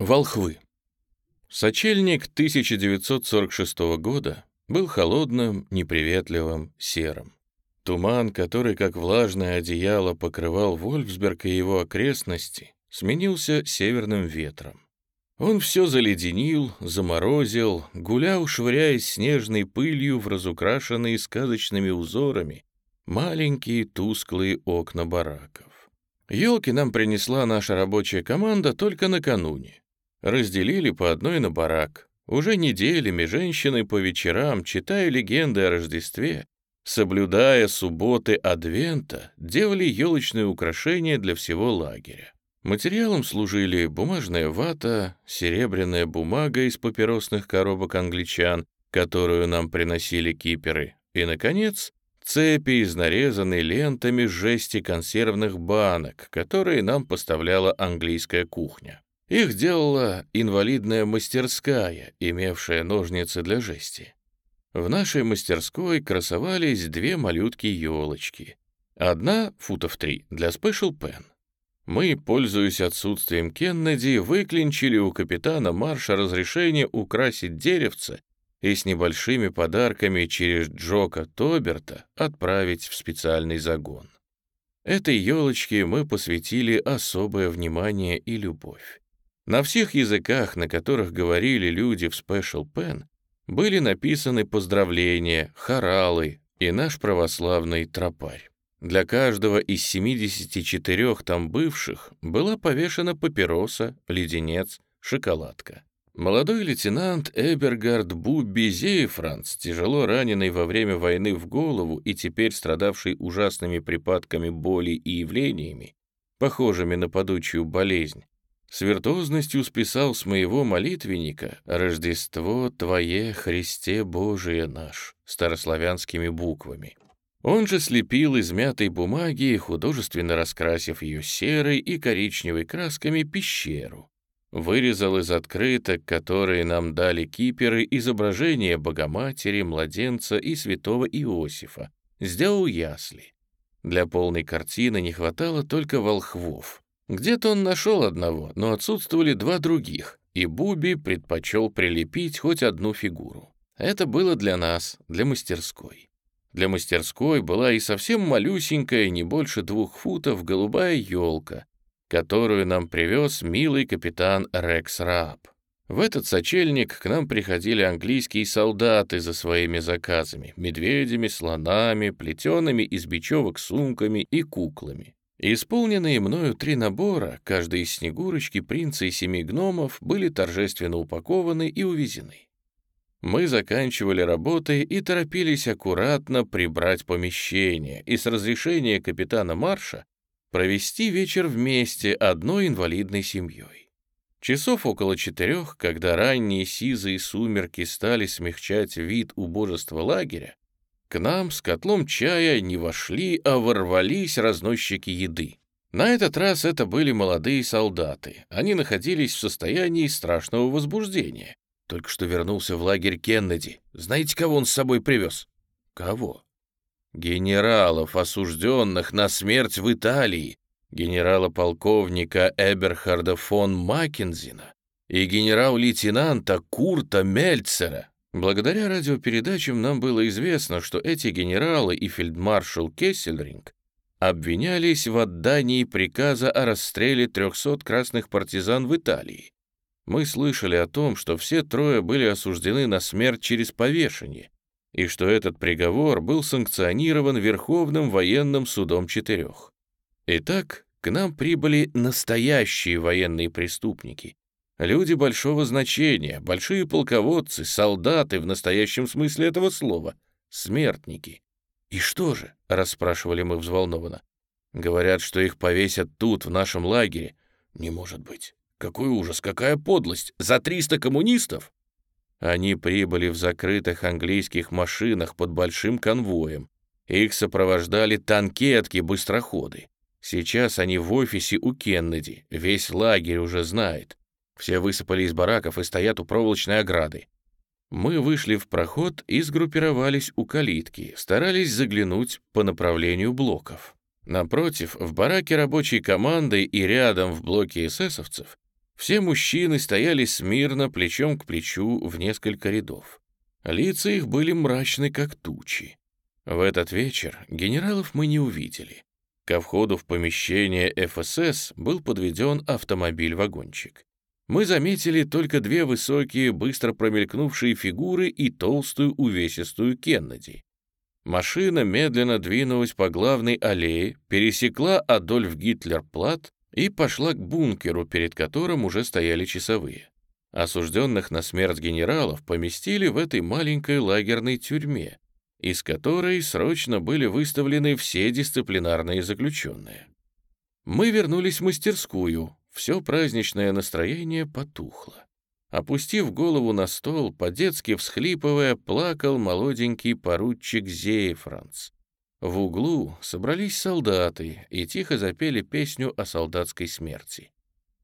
Волхвы. Сочельник 1946 года был холодным, неприветливым, серым. Туман, который как влажное одеяло покрывал Вольфсберг и его окрестности, сменился северным ветром. Он все заледенил, заморозил, гулял, швыряясь снежной пылью в разукрашенные сказочными узорами маленькие тусклые окна бараков. Елки нам принесла наша рабочая команда только накануне. Разделили по одной на барак. Уже неделями женщины по вечерам, читая легенды о Рождестве, соблюдая субботы Адвента, делали елочные украшения для всего лагеря. Материалом служили бумажная вата, серебряная бумага из папиросных коробок англичан, которую нам приносили киперы, и, наконец, цепи из нарезанной лентами жести консервных банок, которые нам поставляла английская кухня. Их делала инвалидная мастерская, имевшая ножницы для жести. В нашей мастерской красовались две малютки-елочки. Одна, футов три, для Special Pen. Мы, пользуясь отсутствием Кеннеди, выклинчили у капитана Марша разрешение украсить деревце и с небольшими подарками через Джока Тоберта отправить в специальный загон. Этой елочке мы посвятили особое внимание и любовь. На всех языках, на которых говорили люди в Special Pen, были написаны поздравления, хоралы и наш православный тропарь. Для каждого из 74 там бывших была повешена папироса, леденец, шоколадка. Молодой лейтенант Эбергард Бубби Зейфранц, тяжело раненый во время войны в голову и теперь страдавший ужасными припадками боли и явлениями, похожими на падучую болезнь, с виртуозностью списал с моего молитвенника «Рождество Твое, Христе Божие наш» старославянскими буквами. Он же слепил из мятой бумаги, художественно раскрасив ее серой и коричневой красками, пещеру. Вырезал из открыток, которые нам дали киперы, изображение Богоматери, младенца и святого Иосифа. Сделал ясли. Для полной картины не хватало только волхвов. Где-то он нашел одного, но отсутствовали два других, и Буби предпочел прилепить хоть одну фигуру. Это было для нас, для мастерской. Для мастерской была и совсем малюсенькая, не больше двух футов, голубая елка, которую нам привез милый капитан Рекс Раб. В этот сочельник к нам приходили английские солдаты за своими заказами, медведями, слонами, плетеными из бечевок сумками и куклами. Исполненные мною три набора, каждый из Снегурочки, Принца и Семи Гномов, были торжественно упакованы и увезены. Мы заканчивали работы и торопились аккуратно прибрать помещение и с разрешения капитана Марша провести вечер вместе одной инвалидной семьей. Часов около четырех, когда ранние сизые сумерки стали смягчать вид убожества лагеря, к нам с котлом чая не вошли, а ворвались разносчики еды. На этот раз это были молодые солдаты. Они находились в состоянии страшного возбуждения. Только что вернулся в лагерь Кеннеди. Знаете, кого он с собой привез? Кого? Генералов, осужденных на смерть в Италии, генерала-полковника Эберхарда фон Маккензина и генерал-лейтенанта Курта Мельцера, Благодаря радиопередачам нам было известно, что эти генералы и фельдмаршал Кессельринг обвинялись в отдании приказа о расстреле 300 красных партизан в Италии. Мы слышали о том, что все трое были осуждены на смерть через повешение, и что этот приговор был санкционирован Верховным военным судом четырех. Итак, к нам прибыли настоящие военные преступники, Люди большого значения, большие полководцы, солдаты в настоящем смысле этого слова, смертники. «И что же?» — расспрашивали мы взволнованно. «Говорят, что их повесят тут, в нашем лагере. Не может быть. Какой ужас, какая подлость! За 300 коммунистов!» Они прибыли в закрытых английских машинах под большим конвоем. Их сопровождали танкетки-быстроходы. Сейчас они в офисе у Кеннеди. Весь лагерь уже знает. Все высыпали из бараков и стоят у проволочной ограды. Мы вышли в проход и сгруппировались у калитки, старались заглянуть по направлению блоков. Напротив, в бараке рабочей команды и рядом в блоке эсэсовцев Все мужчины стояли смирно, плечом к плечу, в несколько рядов. Лица их были мрачны, как тучи. В этот вечер генералов мы не увидели. Ко входу в помещение ФСС был подведен автомобиль-вагончик. Мы заметили только две высокие, быстро промелькнувшие фигуры и толстую увесистую Кеннеди. Машина медленно двинулась по главной аллее, пересекла Адольф Гитлер-Плат и пошла к бункеру, перед которым уже стояли часовые. Осужденных на смерть генералов поместили в этой маленькой лагерной тюрьме, из которой срочно были выставлены все дисциплинарные заключенные. Мы вернулись в мастерскую, все праздничное настроение потухло. Опустив голову на стол, по-детски всхлипывая, плакал молоденький поручик Зейфранц. В углу собрались солдаты и тихо запели песню о солдатской смерти.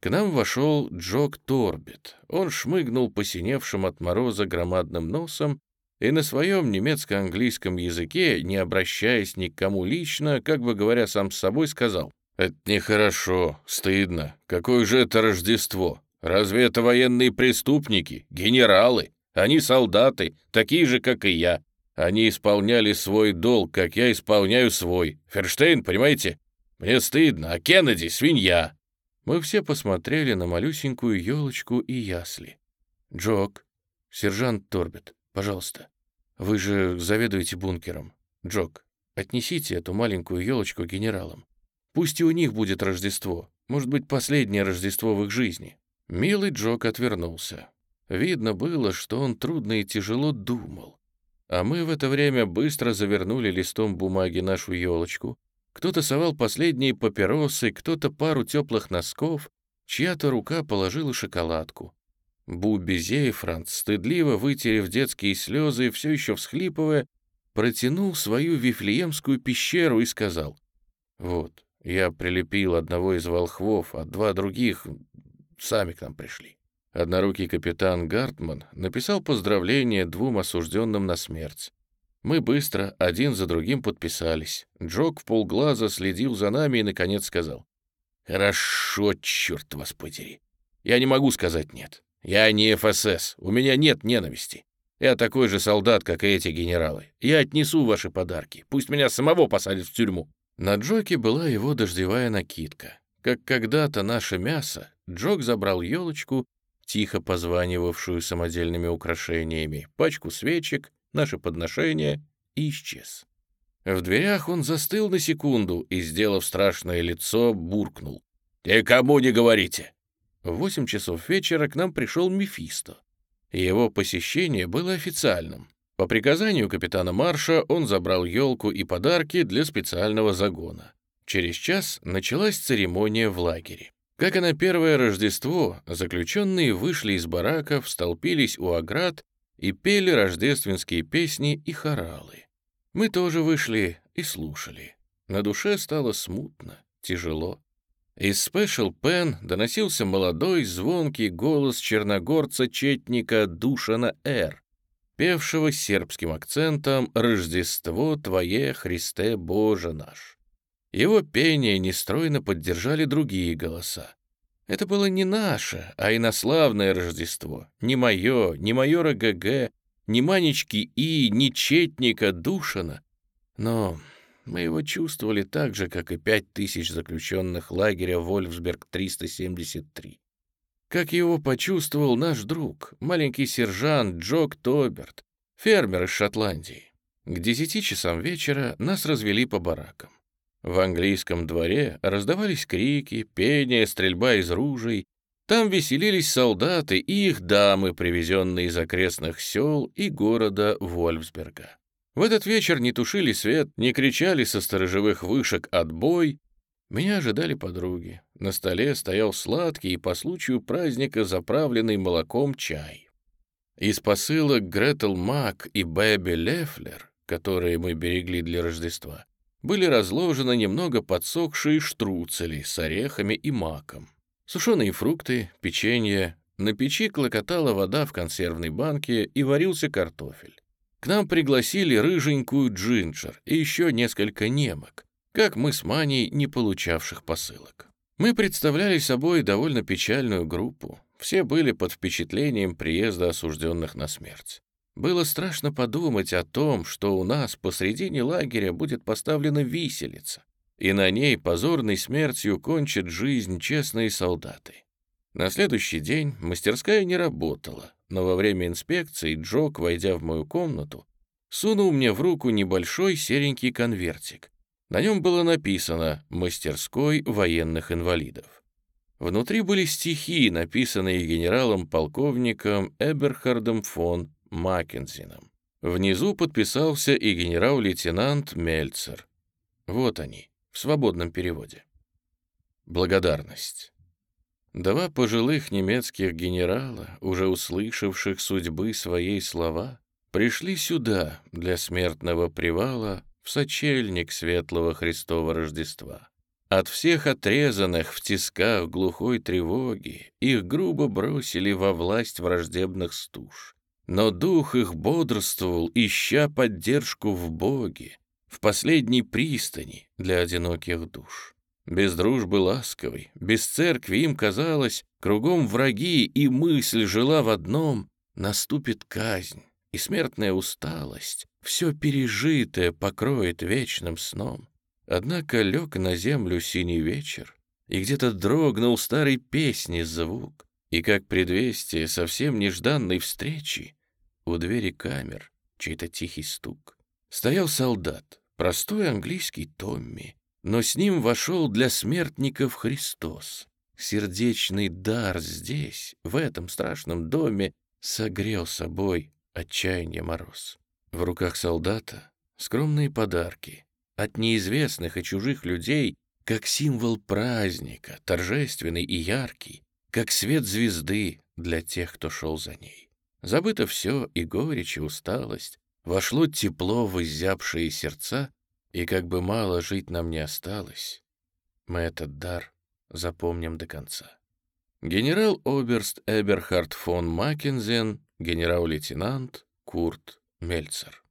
К нам вошел Джок Торбит. Он шмыгнул посиневшим от мороза громадным носом и на своем немецко-английском языке, не обращаясь ни к кому лично, как бы говоря сам с собой, сказал, «Это нехорошо, стыдно. Какое же это Рождество? Разве это военные преступники, генералы? Они солдаты, такие же, как и я. Они исполняли свой долг, как я исполняю свой. Ферштейн, понимаете? Мне стыдно, а Кеннеди — свинья». Мы все посмотрели на малюсенькую елочку и ясли. «Джок, сержант Торбит, пожалуйста, вы же заведуете бункером. Джок, отнесите эту маленькую елочку генералам. Пусть и у них будет Рождество, может быть, последнее Рождество в их жизни». Милый Джок отвернулся. Видно было, что он трудно и тяжело думал. А мы в это время быстро завернули листом бумаги нашу елочку. Кто-то совал последние папиросы, кто-то пару теплых носков, чья-то рука положила шоколадку. Бубби Зейфранц, стыдливо вытерев детские слезы и все еще всхлипывая, протянул свою вифлеемскую пещеру и сказал, «Вот, я прилепил одного из волхвов, а два других сами к нам пришли. Однорукий капитан Гартман написал поздравление двум осужденным на смерть. Мы быстро, один за другим подписались. Джок в полглаза следил за нами и, наконец, сказал. «Хорошо, черт вас подери. Я не могу сказать «нет». Я не ФСС, у меня нет ненависти. Я такой же солдат, как и эти генералы. Я отнесу ваши подарки. Пусть меня самого посадят в тюрьму». На Джоке была его дождевая накидка. Как когда-то наше мясо, Джок забрал елочку, тихо позванивавшую самодельными украшениями, пачку свечек, наше подношение и исчез. В дверях он застыл на секунду и, сделав страшное лицо, буркнул. «Никому не говорите!» В восемь часов вечера к нам пришел Мефисто. Его посещение было официальным. По приказанию капитана Марша он забрал елку и подарки для специального загона. Через час началась церемония в лагере. Как и на первое Рождество, заключенные вышли из бараков, столпились у оград и пели рождественские песни и хоралы. Мы тоже вышли и слушали. На душе стало смутно, тяжело. Из Special Pen доносился молодой, звонкий голос черногорца-четника Душана Р., певшего сербским акцентом «Рождество Твое, Христе Боже наш». Его пение нестройно поддержали другие голоса. Это было не наше, а инославное Рождество. Не мое, не майора ГГ, не Манечки И, не Четника Душина. Но мы его чувствовали так же, как и пять тысяч заключенных лагеря Вольфсберг-373. Как его почувствовал наш друг, маленький сержант Джок Тоберт, фермер из Шотландии. К десяти часам вечера нас развели по баракам. В английском дворе раздавались крики, пение, стрельба из ружей. Там веселились солдаты и их дамы, привезенные из окрестных сел и города Вольфсберга. В этот вечер не тушили свет, не кричали со сторожевых вышек «отбой». Меня ожидали подруги. На столе стоял сладкий и по случаю праздника заправленный молоком чай. Из посылок Гретел Мак и Бэби Лефлер, которые мы берегли для Рождества, были разложены немного подсохшие штруцели с орехами и маком, сушеные фрукты, печенье. На печи клокотала вода в консервной банке и варился картофель. К нам пригласили рыженькую Джинджер и еще несколько немок, как мы с Маней, не получавших посылок. Мы представляли собой довольно печальную группу. Все были под впечатлением приезда осужденных на смерть. Было страшно подумать о том, что у нас посредине лагеря будет поставлена виселица, и на ней позорной смертью кончат жизнь честные солдаты. На следующий день мастерская не работала, но во время инспекции Джок, войдя в мою комнату, сунул мне в руку небольшой серенький конвертик. На нем было написано «Мастерской военных инвалидов». Внутри были стихи, написанные генералом-полковником Эберхардом фон Маккензином. Внизу подписался и генерал-лейтенант Мельцер. Вот они, в свободном переводе. Благодарность. Два пожилых немецких генерала, уже услышавших судьбы своей слова, пришли сюда для смертного привала в сочельник светлого Христова Рождества. От всех отрезанных в тисках глухой тревоги их грубо бросили во власть враждебных стуж. Но дух их бодрствовал, ища поддержку в Боге, в последней пристани для одиноких душ. Без дружбы ласковой, без церкви им казалось, кругом враги, и мысль жила в одном — наступит казнь, и смертная усталость, все пережитое покроет вечным сном. Однако лег на землю синий вечер, и где-то дрогнул старой песни звук, и как предвестие совсем нежданной встречи у двери камер чей-то тихий стук. Стоял солдат, простой английский Томми, но с ним вошел для смертников Христос. Сердечный дар здесь, в этом страшном доме, согрел собой отчаяние мороз. В руках солдата скромные подарки от неизвестных и чужих людей, как символ праздника, торжественный и яркий, как свет звезды для тех, кто шел за ней. Забыто все, и горечь, и усталость, вошло тепло в изябшие сердца, и как бы мало жить нам не осталось, мы этот дар запомним до конца. Генерал-оберст Эберхард фон Маккензен, генерал-лейтенант Курт Мельцер.